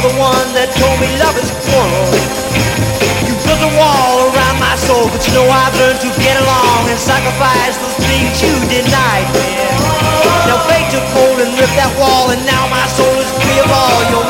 You're the one that told me love is quarrel. You built a wall around my soul, but you know I've learned to get along and sacrifice those things you denied me. Now fate took hold and ripped that wall, and now my soul is free of all your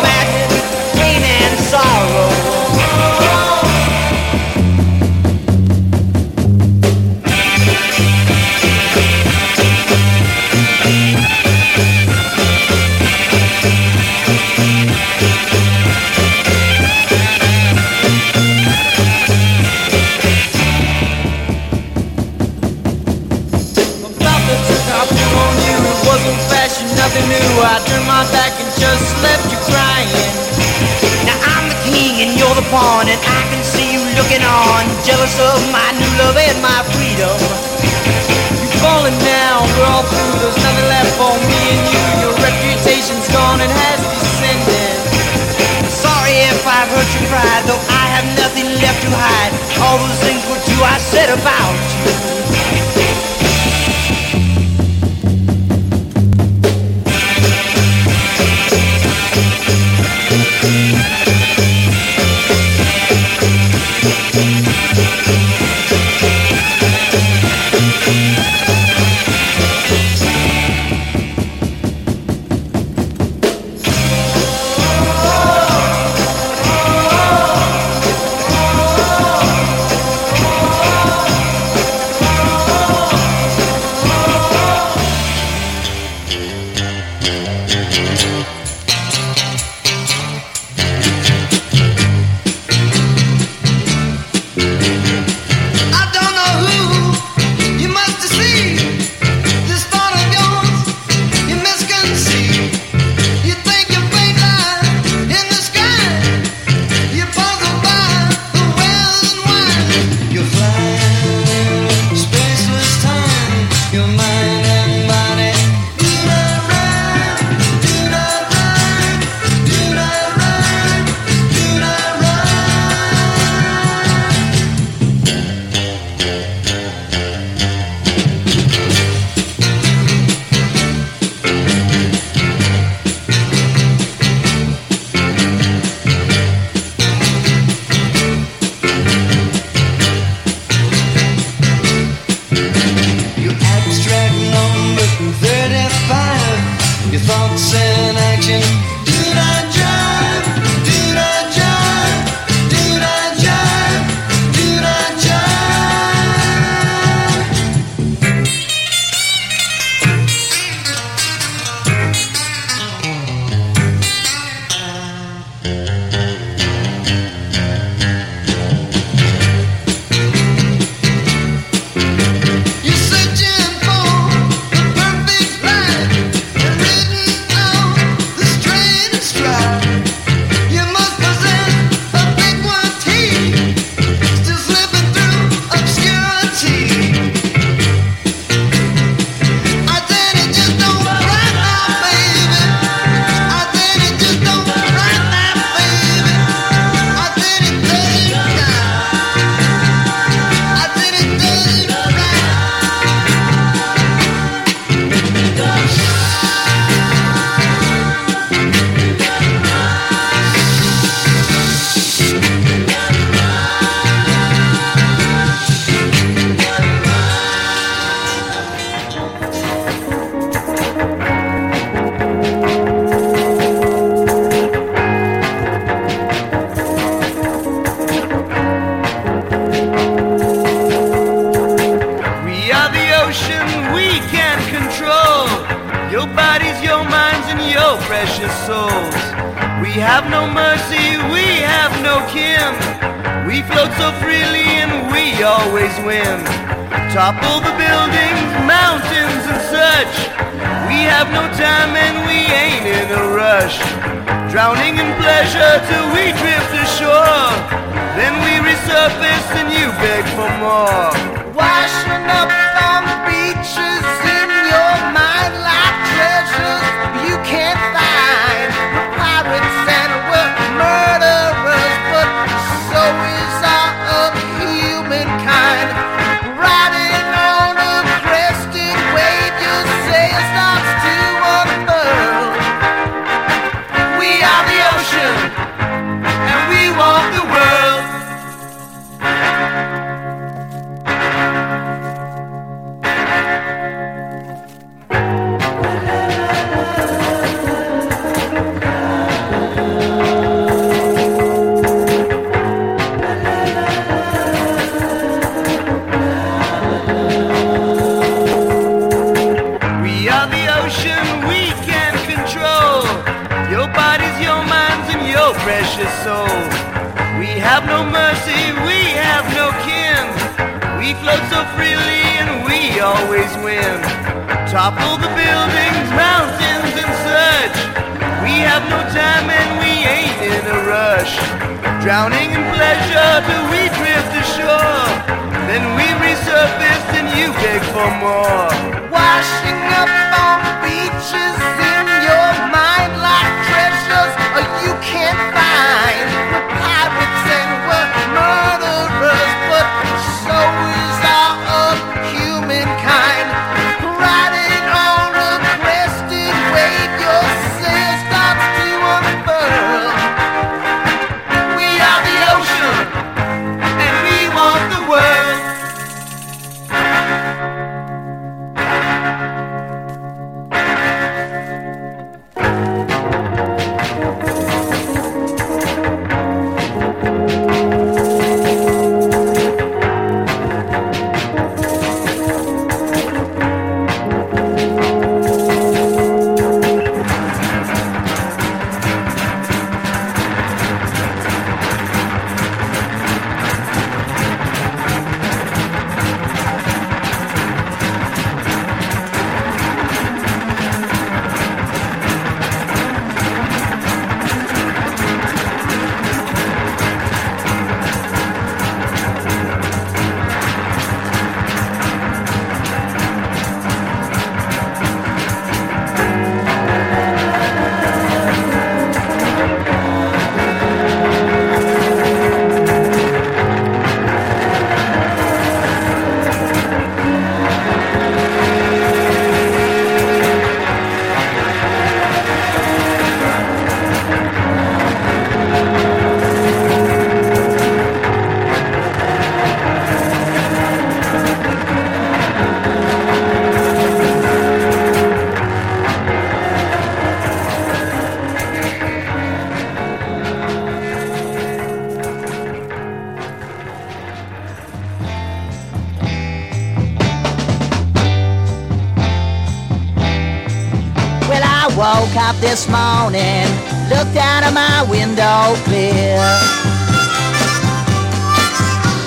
Up this morning, looked out of my window clear.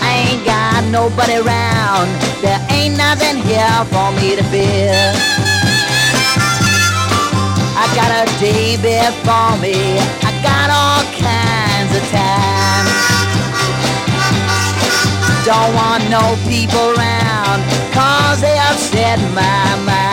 I ain't got nobody around, there ain't nothing here for me to fear. I got a day before me, I got all kinds of time. Don't want no people around, cause they upset my mind.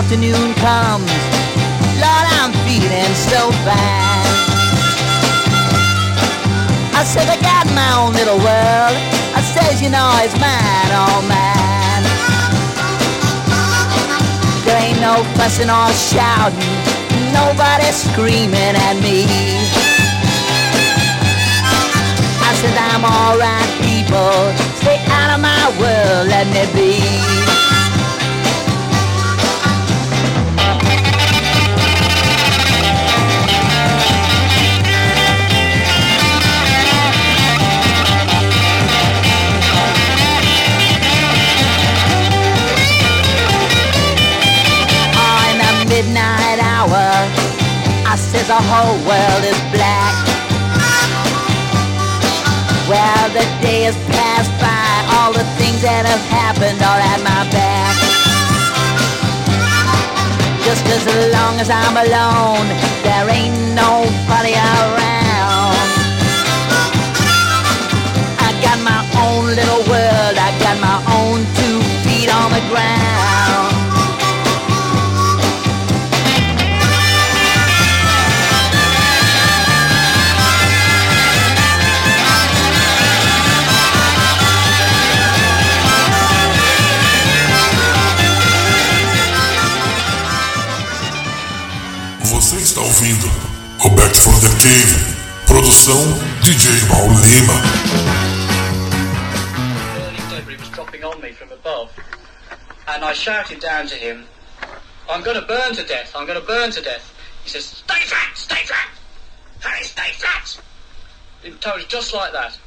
Afternoon comes, Lord, I'm feeling so fine. I said, I got my own little world. I says, you know, it's mine, oh, all mine. There ain't no fussing or shouting, nobody screaming at me. I said, I'm alright, people. Stay out of my world, let me be. I says the whole world is black. Well, the day has passed by, all the things that have happened are at my back. Just as long as I'm alone, there ain't nobody around. I got my own little world, I got my own two feet on the ground. Ouvindo Roberto Cave. Produção DJ Lima. was. And I shouted down to him, I'm going to burn to death, I'm going to burn to death. He says, stay flat, stay flat. Harry, stay flat. Told us just like that.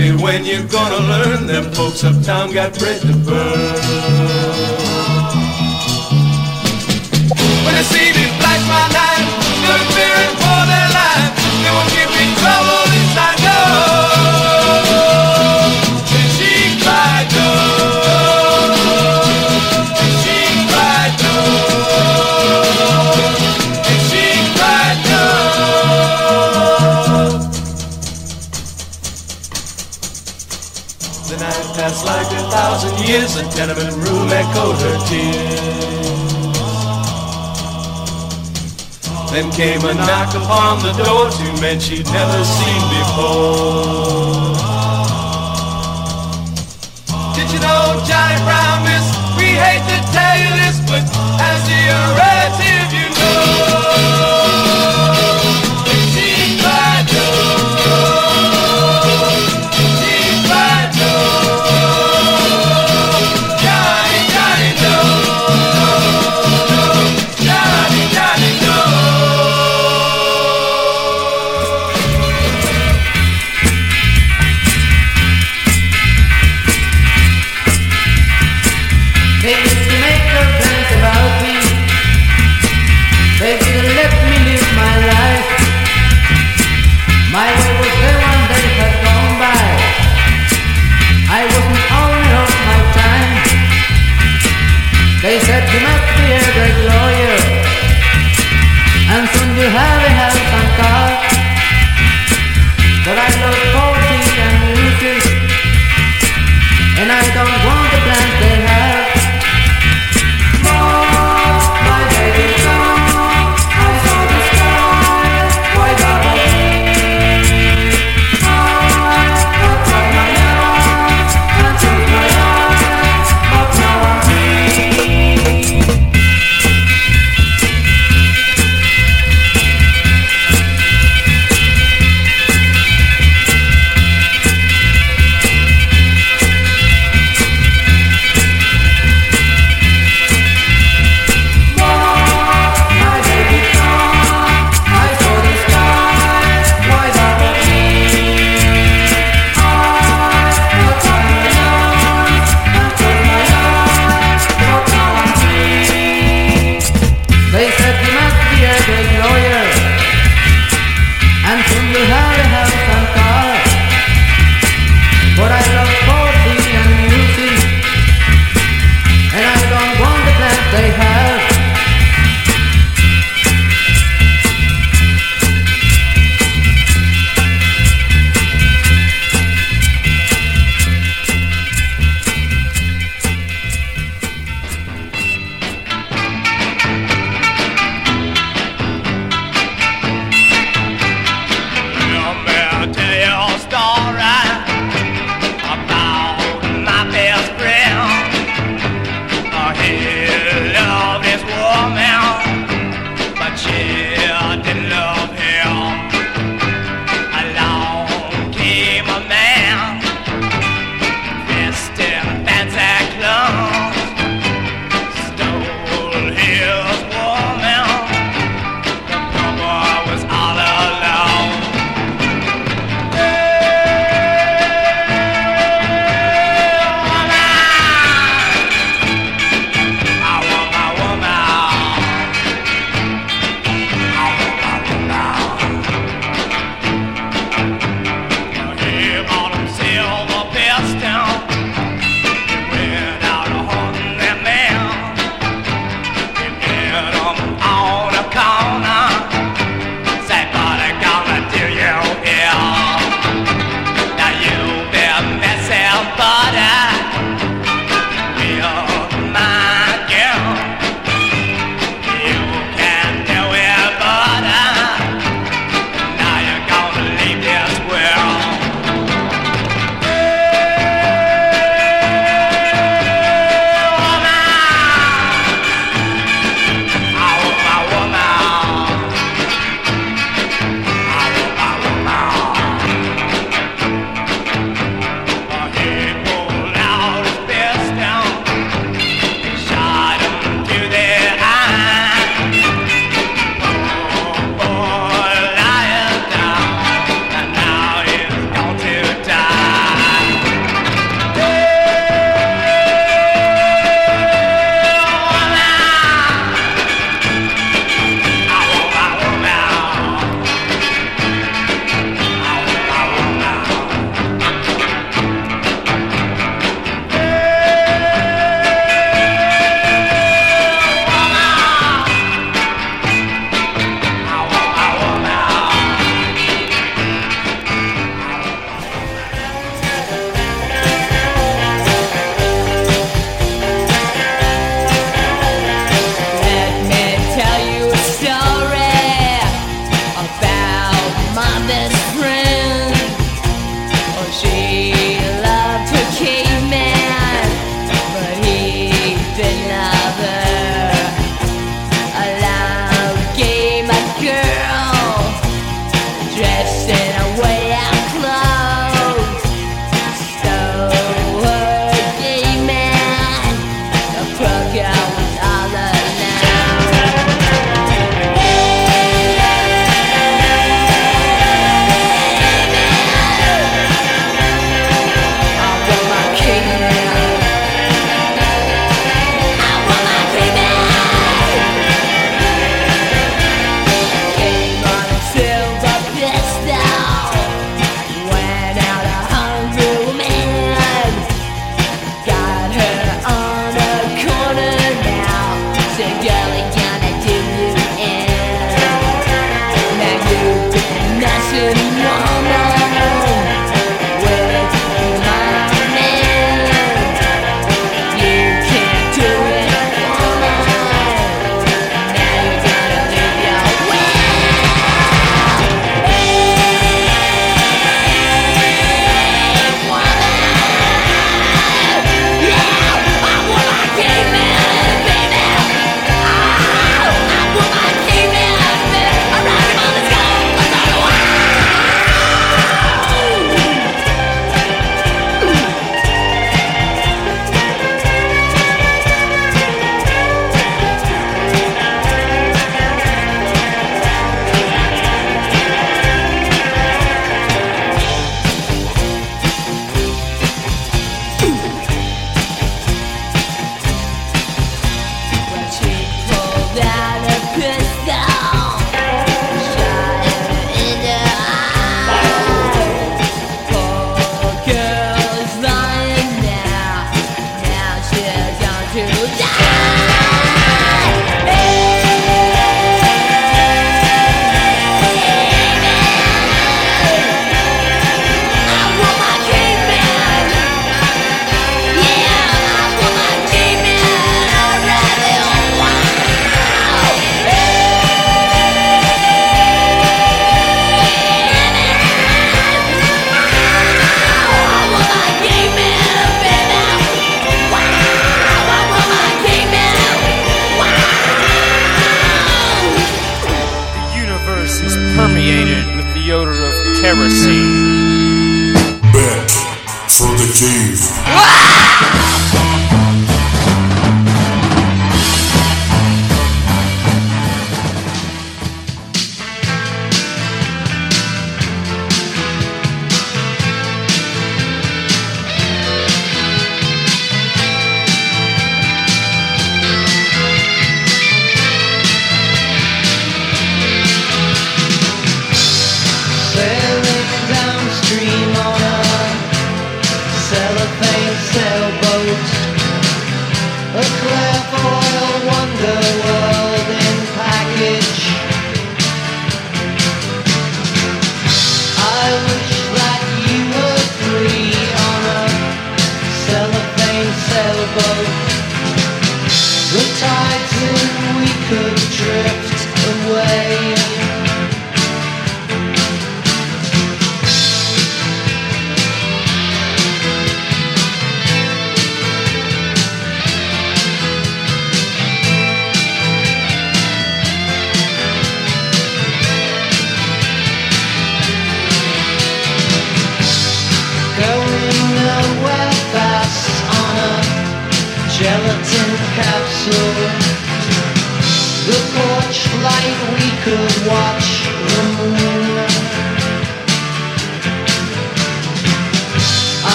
baby, when you gonna learn them folks uptown got bread to burn? When they see me flash my knife, they're fearing for their life. They will give me trouble. the tenement room echoed her tears. Then came a knock upon the door, two men she'd never seen before. Did you know, Johnny Brown, miss, we hate to tell you this, but as the arrest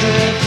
could drift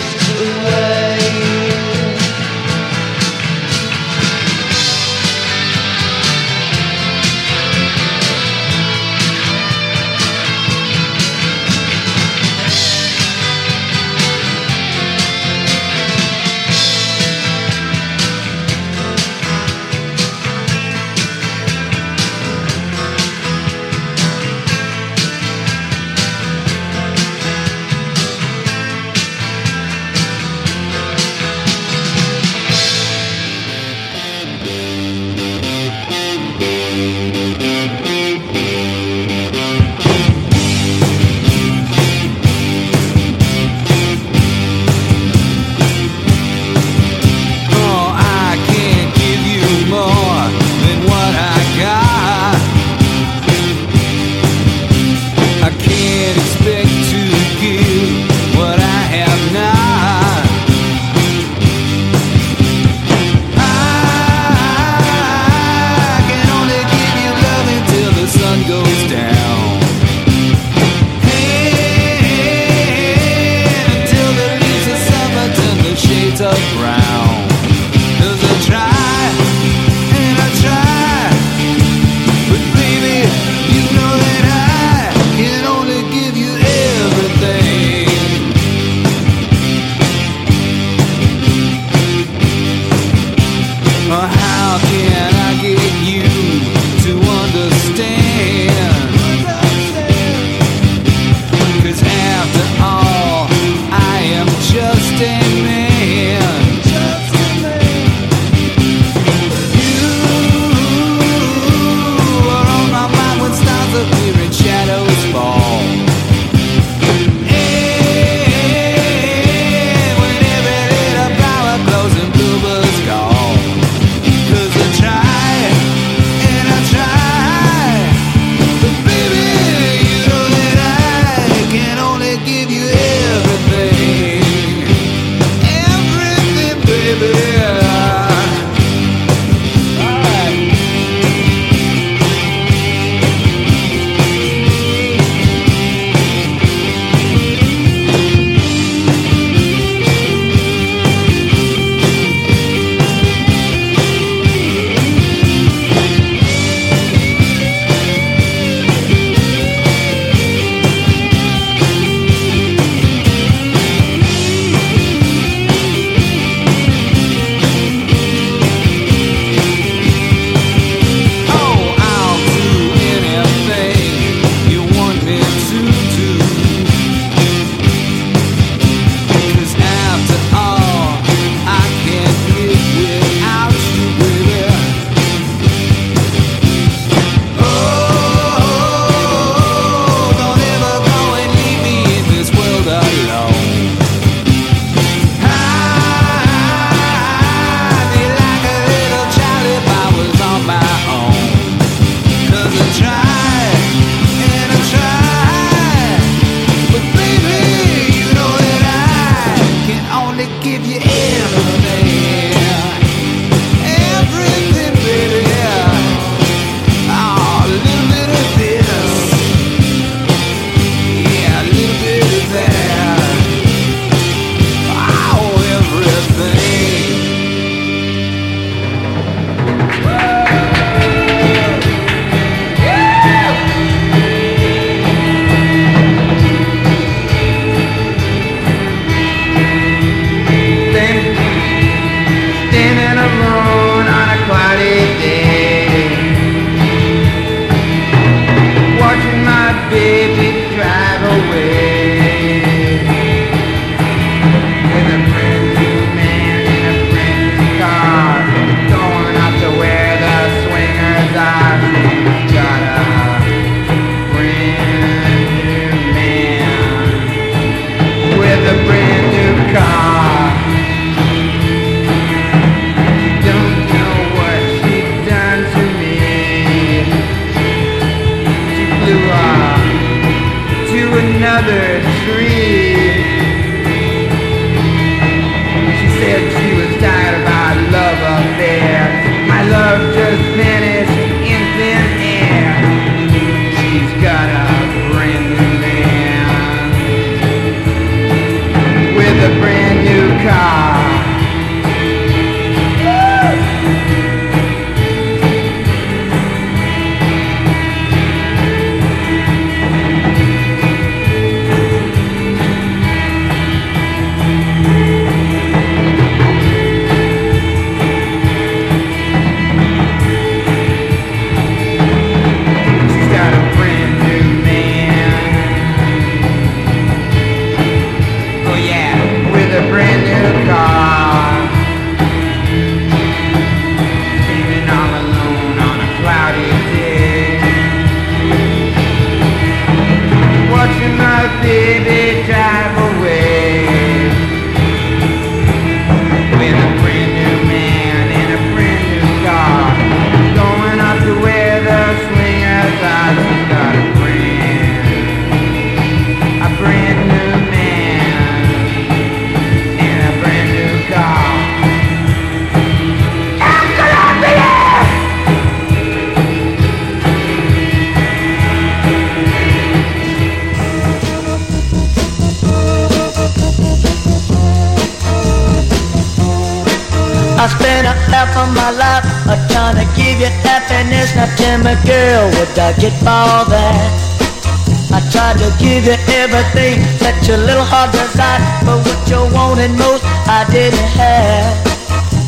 Tried to give you everything that your little heart desired, but what you wanted most, I didn't have.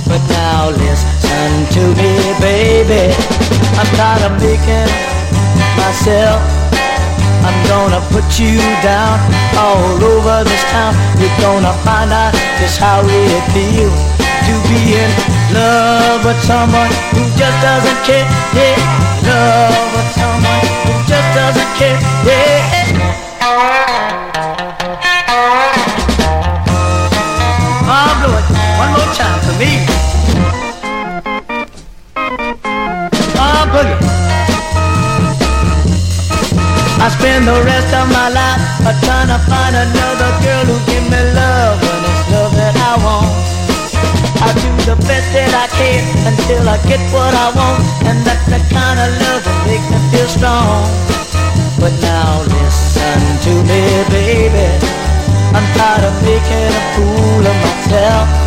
But now listen to me, baby. I'm tired of making myself. I'm gonna put you down all over this town. You're gonna find out just how it feels to be in love with someone who just doesn't care. Yeah, love with someone who just doesn't care. Yeah. Me. Ah, oh, boogie. I spend the rest of my life trying to find another girl who give me love when it's love that I want. I do the best that I can until I get what I want, and that's the kind of love that makes me feel strong. But now listen to me, baby. I'm tired of making a fool of myself.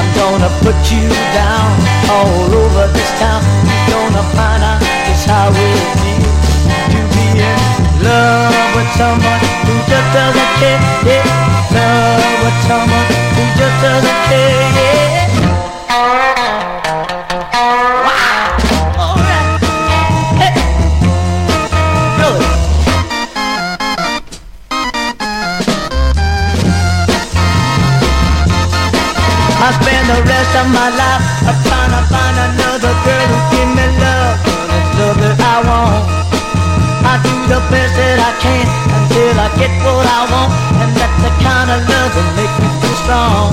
I'm gonna put you down all over this town. You're gonna find out just how it feels to be in love with someone who just doesn't care. Yeah, love with someone who just doesn't care. Yeah. Rest of my life uh, trying to find another girl who give me love, but it's love that I want. I do the best that I can until I get what I want, and that's the kind of love that makes me feel strong.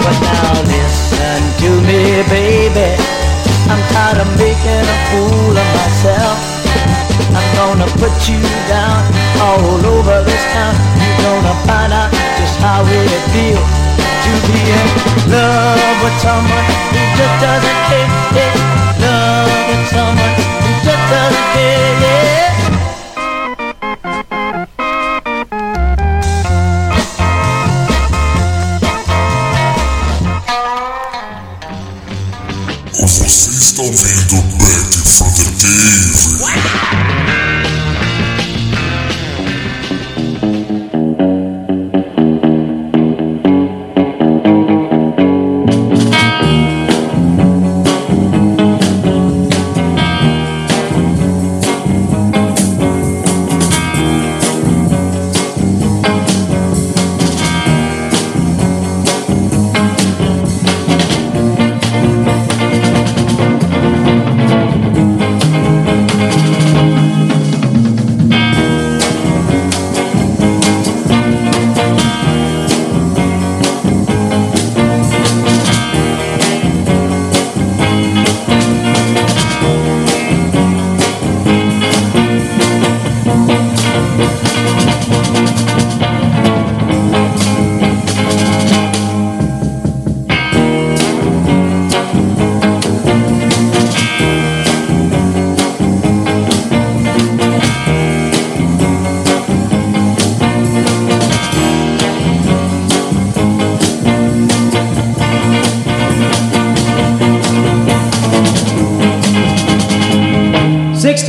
But now listen to me, baby. I'm tired of making a fool of myself. I'm gonna put you down all over this town. You're gonna find out just how it feels to be in love with someone who just doesn't care. Yeah. Love with someone who just doesn't care. Yeah.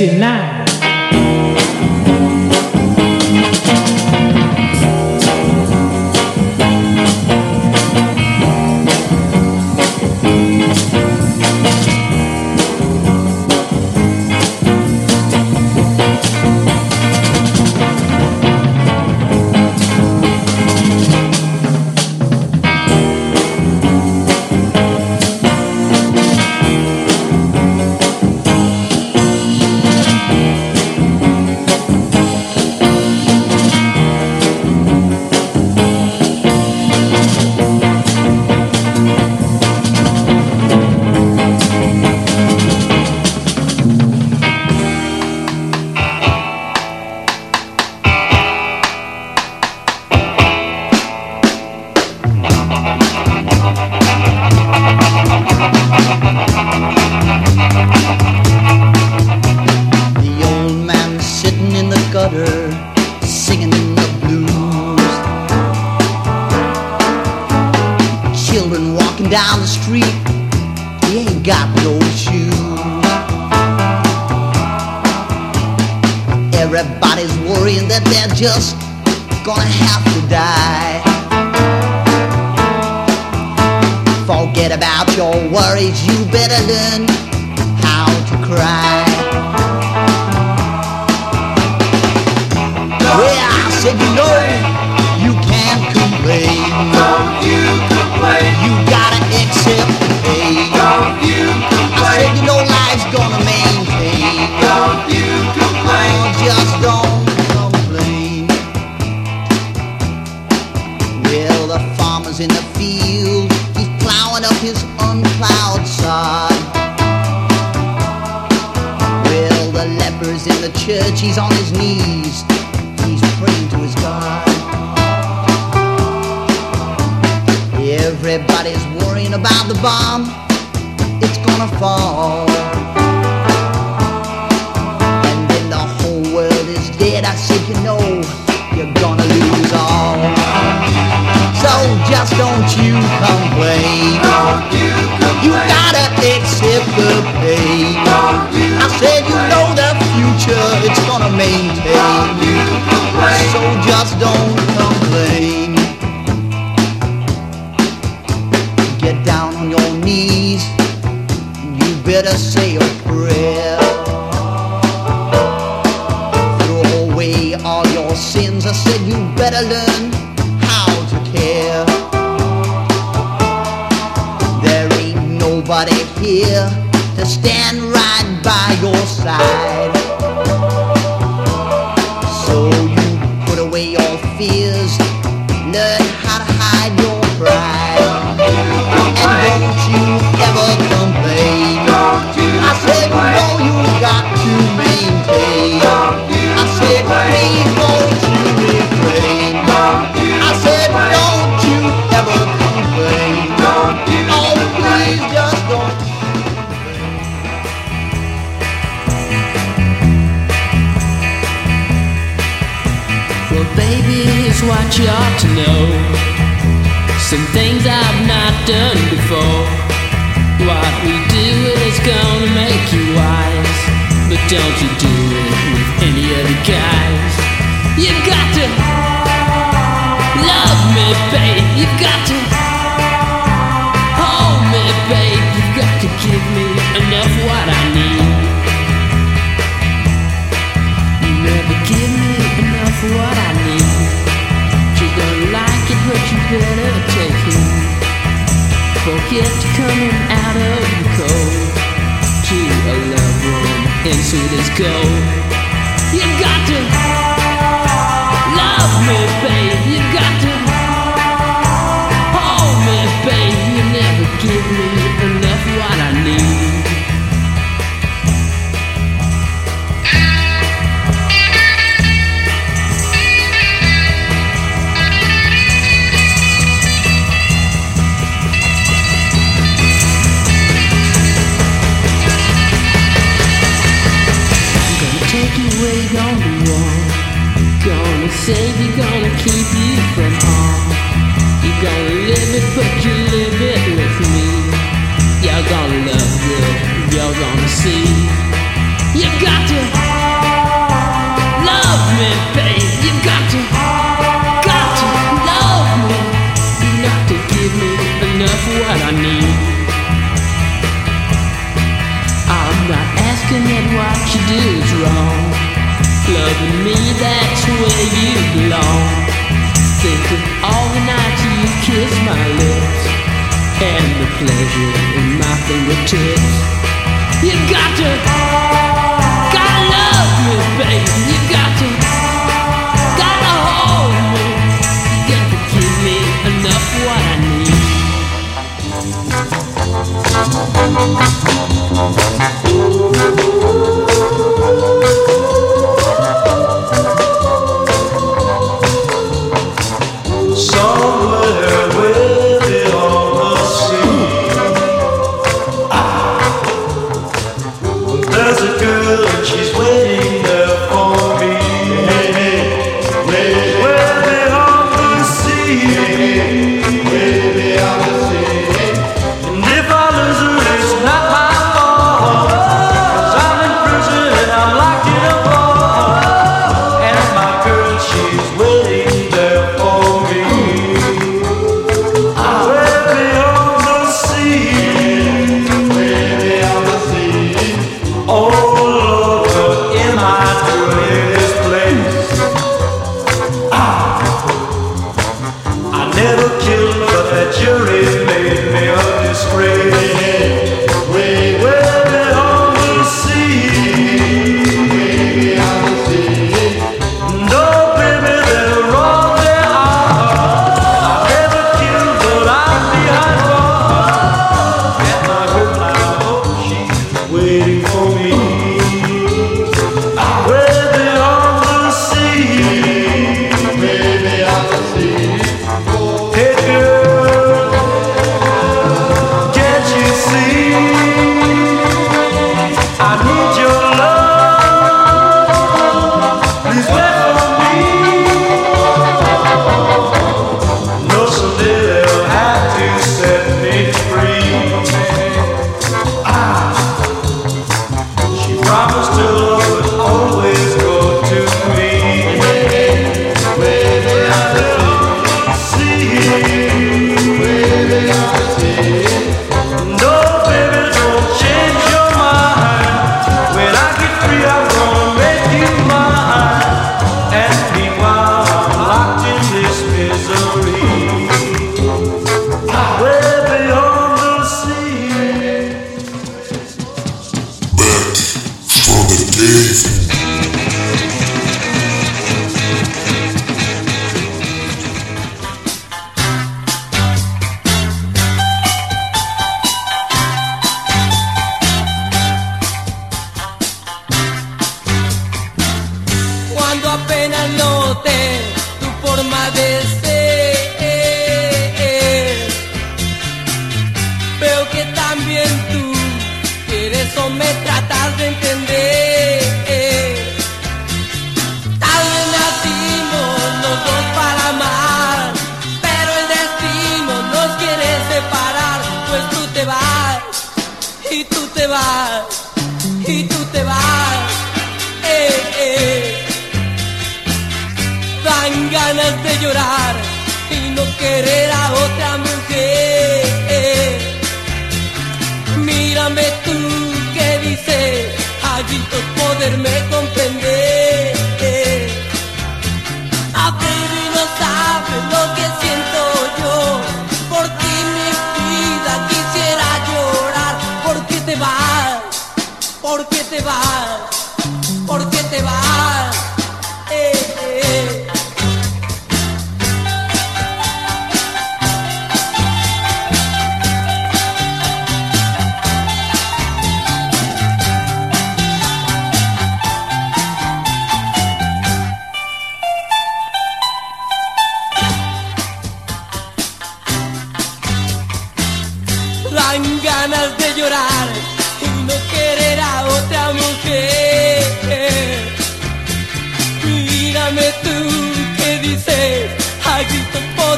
69.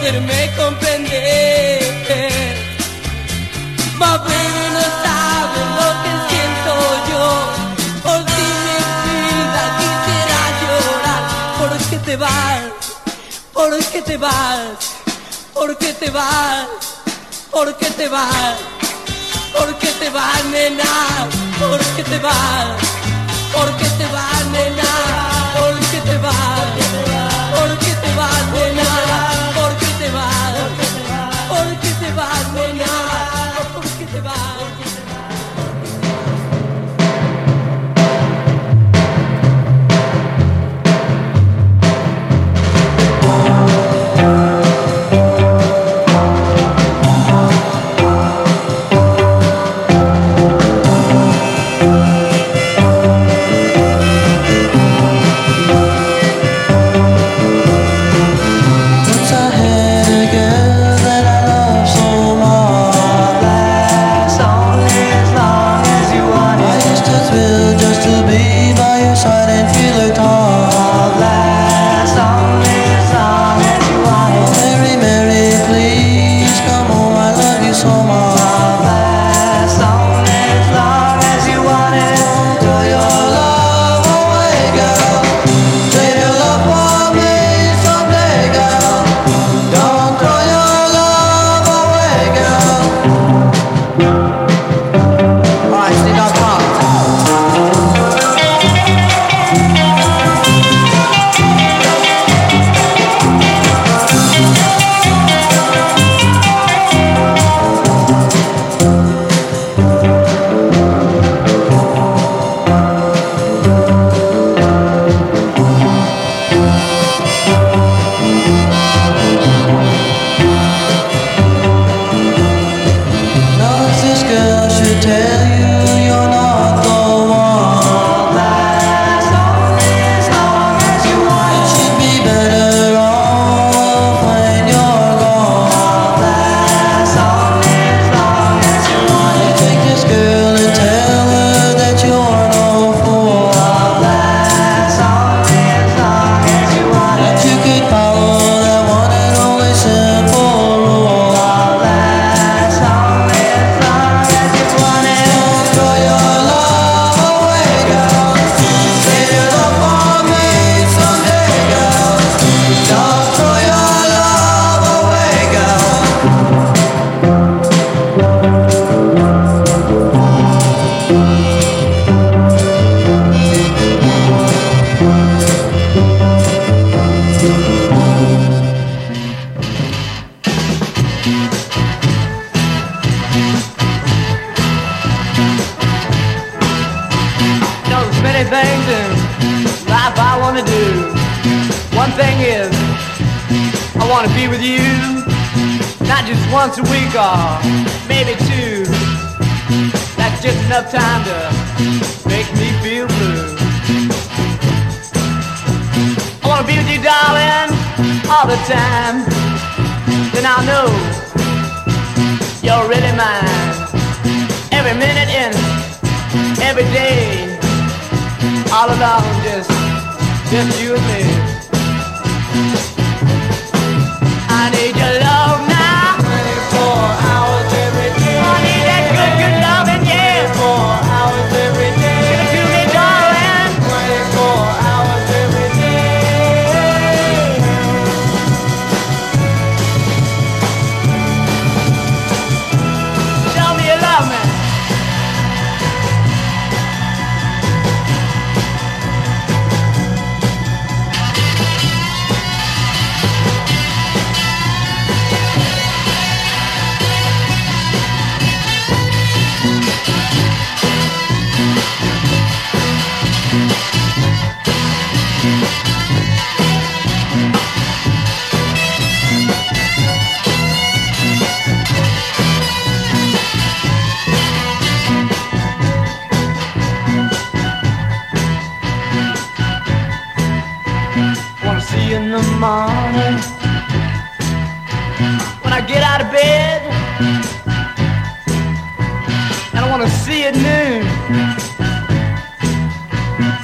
poderme comprender. Más no sabe lo que siento yo. Por ti mi vida quisiera llorar. ¿Por qué te vas? ¿Por qué te vas? ¿Por qué te vas? ¿Por qué te vas? ¿Por qué te vas, nena? ¿Por qué te vas? ¿Por qué te vas, nena? I wanna be with you, not just once a week or maybe two. That's just enough time to make me feel blue. I wanna be with you, darling, all the time. Then I'll know you're really mine. Every minute and every day, all along, just, just you and me. I need your love now. 24 hours At noon.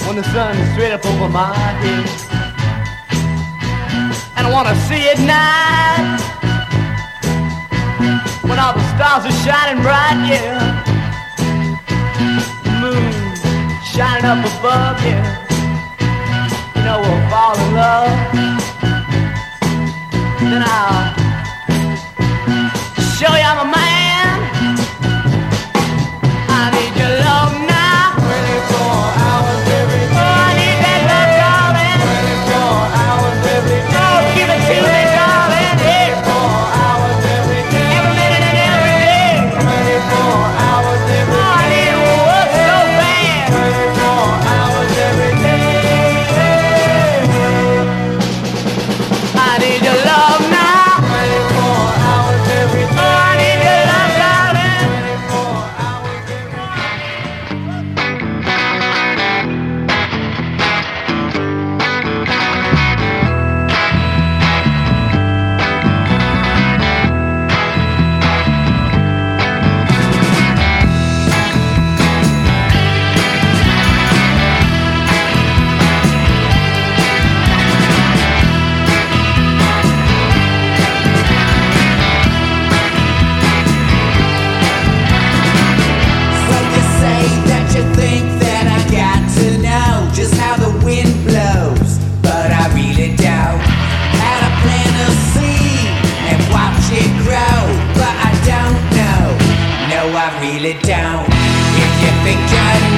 When the sun is straight up over my head, and I wanna see at night. When all the stars are shining bright, yeah, moon shining up above, yeah. You know we'll fall in love. Then I'll show you I'm a man. think I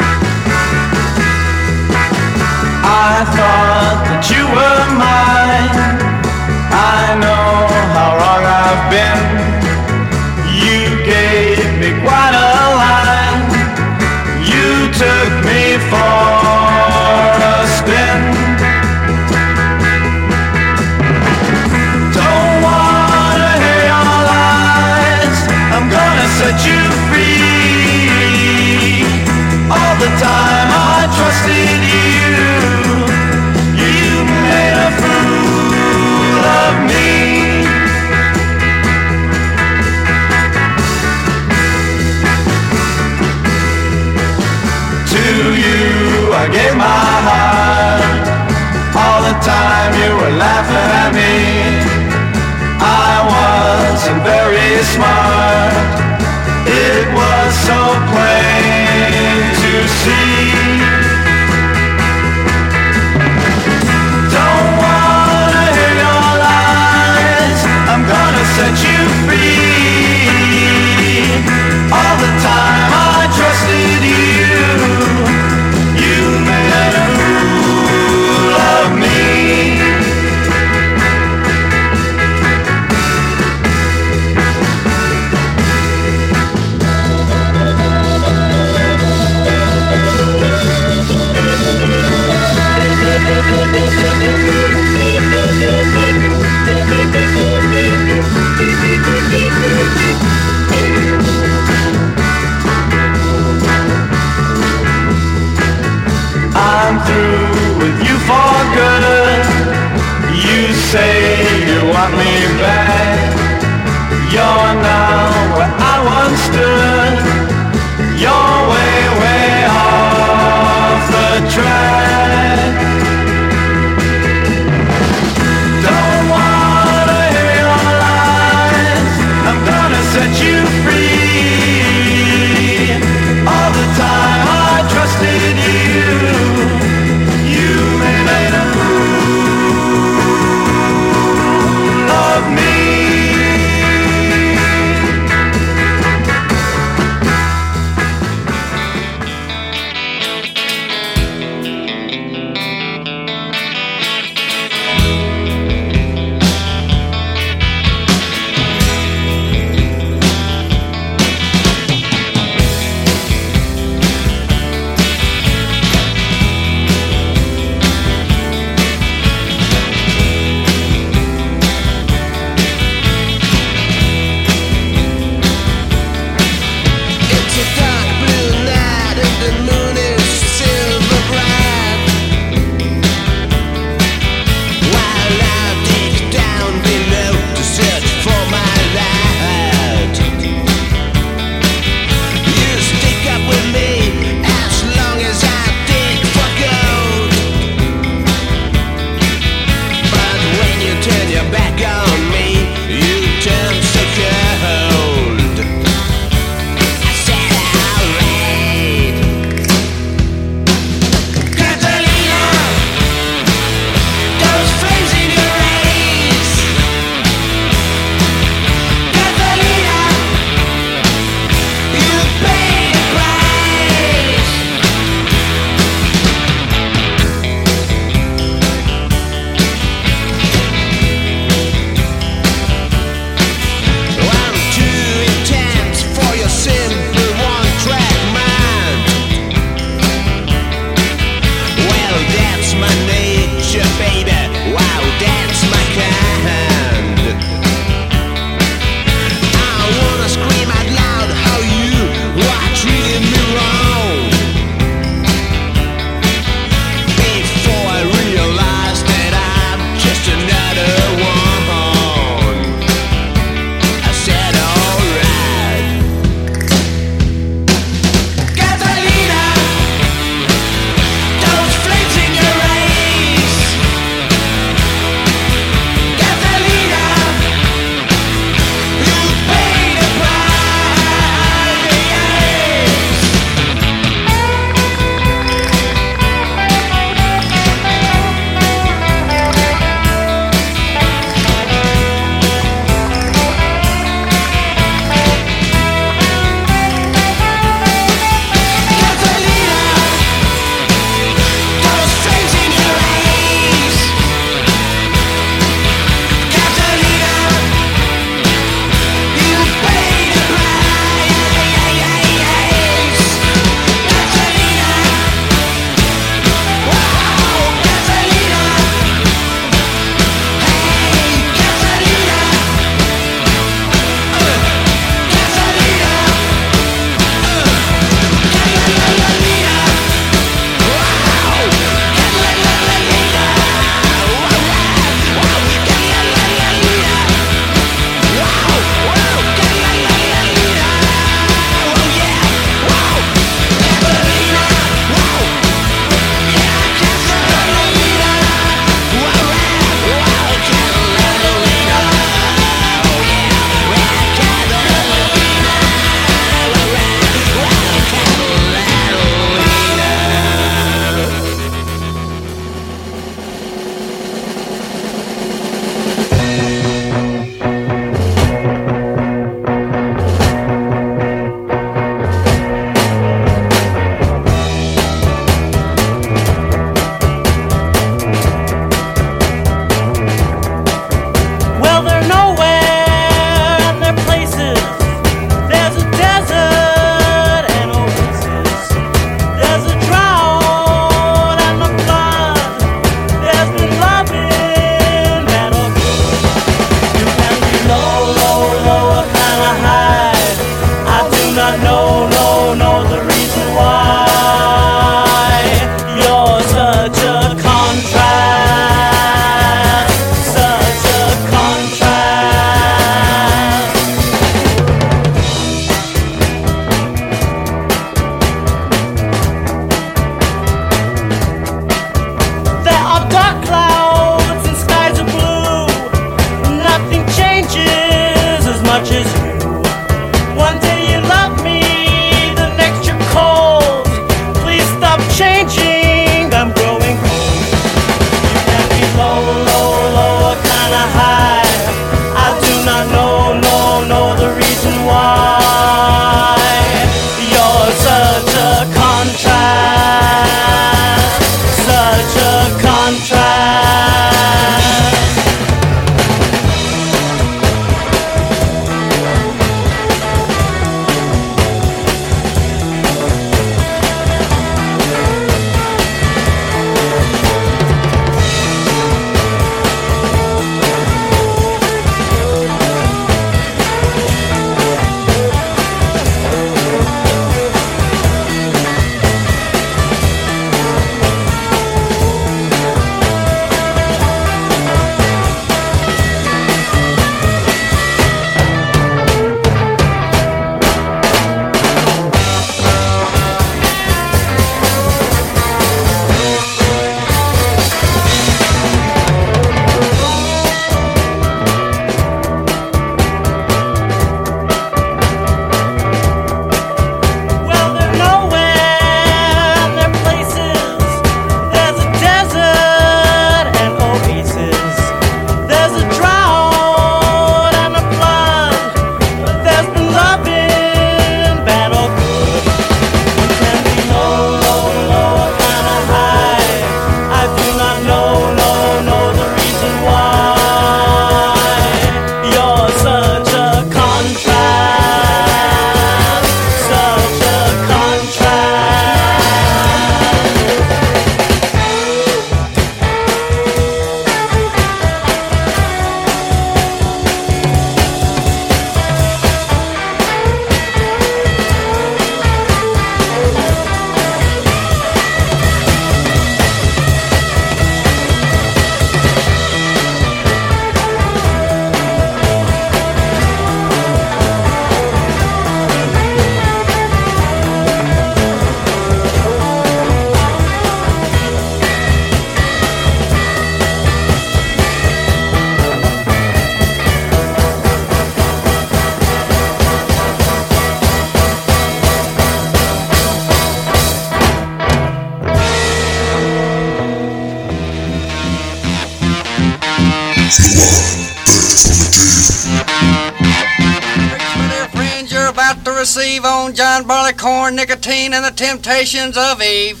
nicotine, and the temptations of Eve.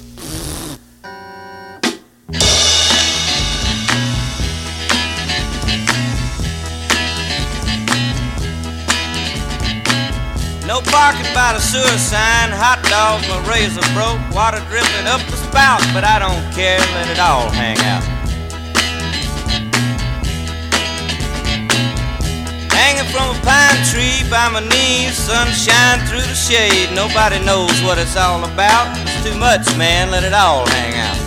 No parking by the sewer sign, hot dogs, my razor broke, water dripping up the spout, but I don't care, let it all hang out. From a pine tree by my knees, sunshine through the shade. Nobody knows what it's all about. It's too much, man, let it all hang out.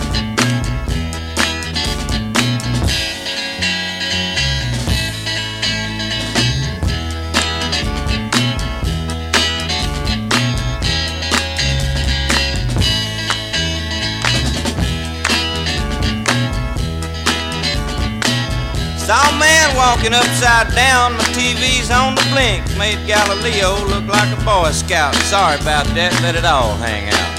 Walking upside down, my TV's on the blink. Made Galileo look like a Boy Scout. Sorry about that, let it all hang out.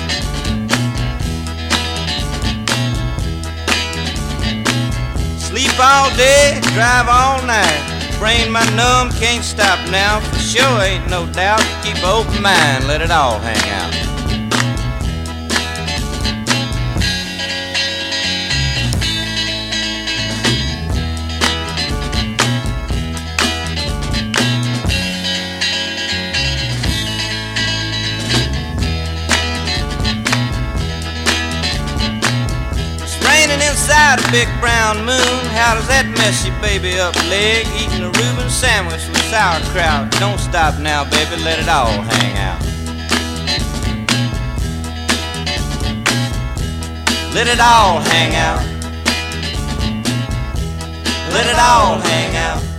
Sleep all day, drive all night. Brain my numb, can't stop now. For sure ain't no doubt. Keep open mind, let it all hang out. Inside a big brown moon. How does that mess your baby up leg? Eating a Reuben sandwich with sauerkraut. Don't stop now, baby, let it all hang out. Let it all hang out. Let it all hang out.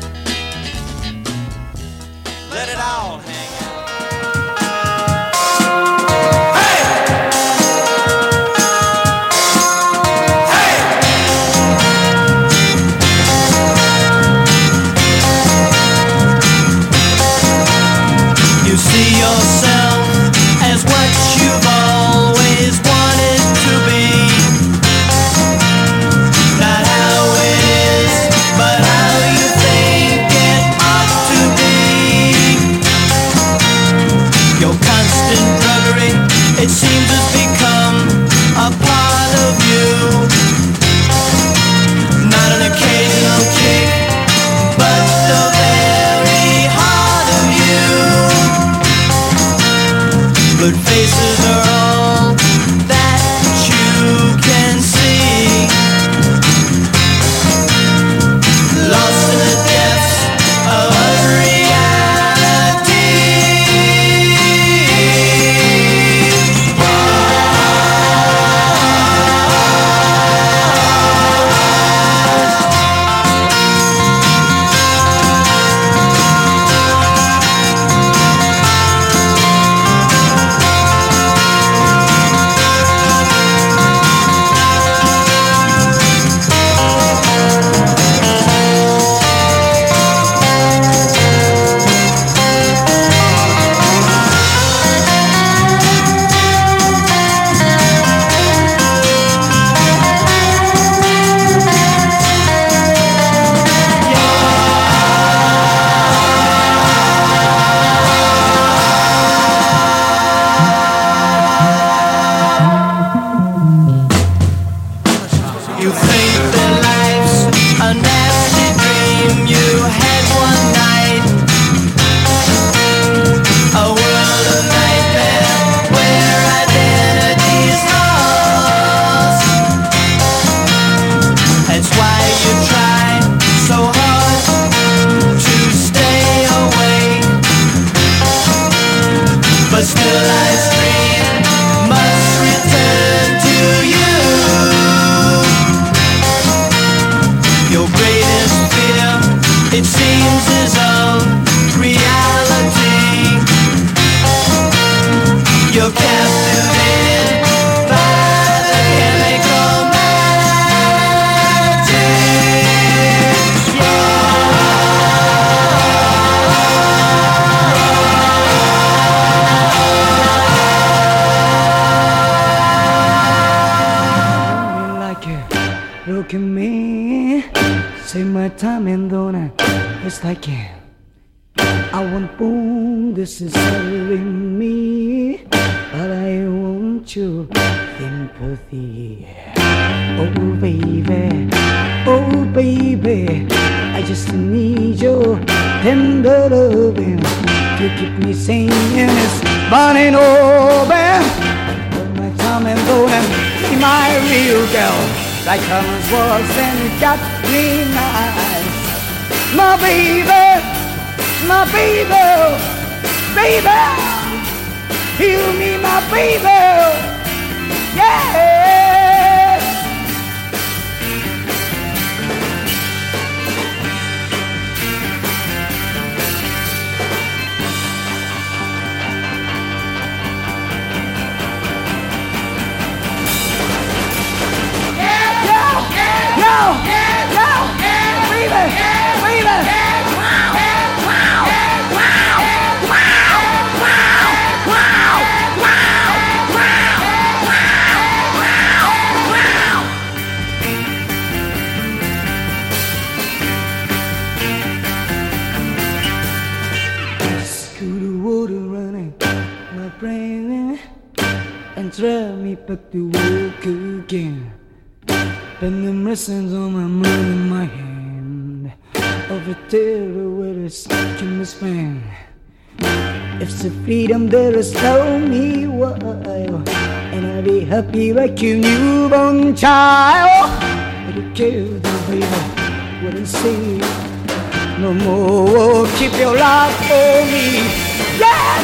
Look at me. save my time and don't I? It's like it. I want boom, this is selling me. But I want your sympathy. Oh baby, oh baby. I just need your tender loving to keep me singing. It's burning open oh, my time and go and be my real girl like Thomas was and got me nice my baby my baby baby. Heal me my baby. Yeah School water running my brain and drive me back to work again. The lessons on my mind in my hand of a terror where it's in the span. If the freedom there is tell me why, and I'll be happy like a newborn child. But you care the baby, I say. No more, keep your love for me. Yes,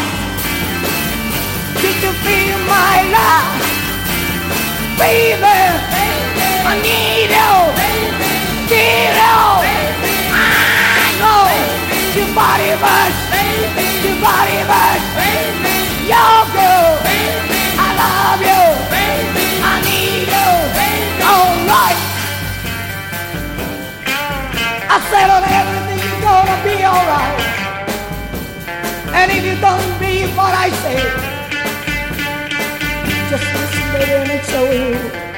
did you feel my love, baby? Know your body your body I love you, I need you. All right. I said on everything is gonna be alright. And if you don't believe what I say, just listen baby and it's so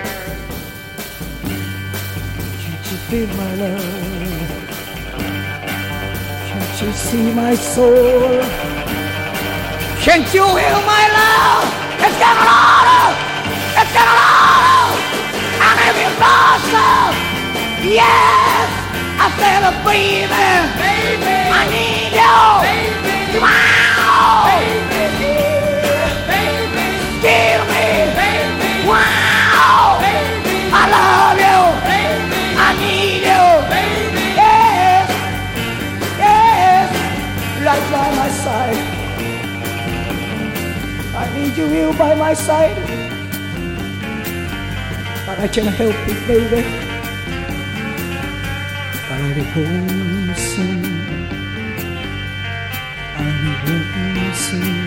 Can't you my love? Can't you see my soul? Can't you hear my love? It's getting louder! It's getting louder! And if you lost love, yes! I said, oh, baby, baby, I need you. Baby, wow. Baby, you here by my side. But I can't help it, baby. I'll be home soon. I'll be home soon.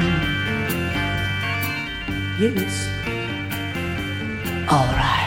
Yes. All right.